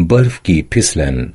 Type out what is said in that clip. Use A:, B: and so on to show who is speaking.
A: बर्फ की फिसलन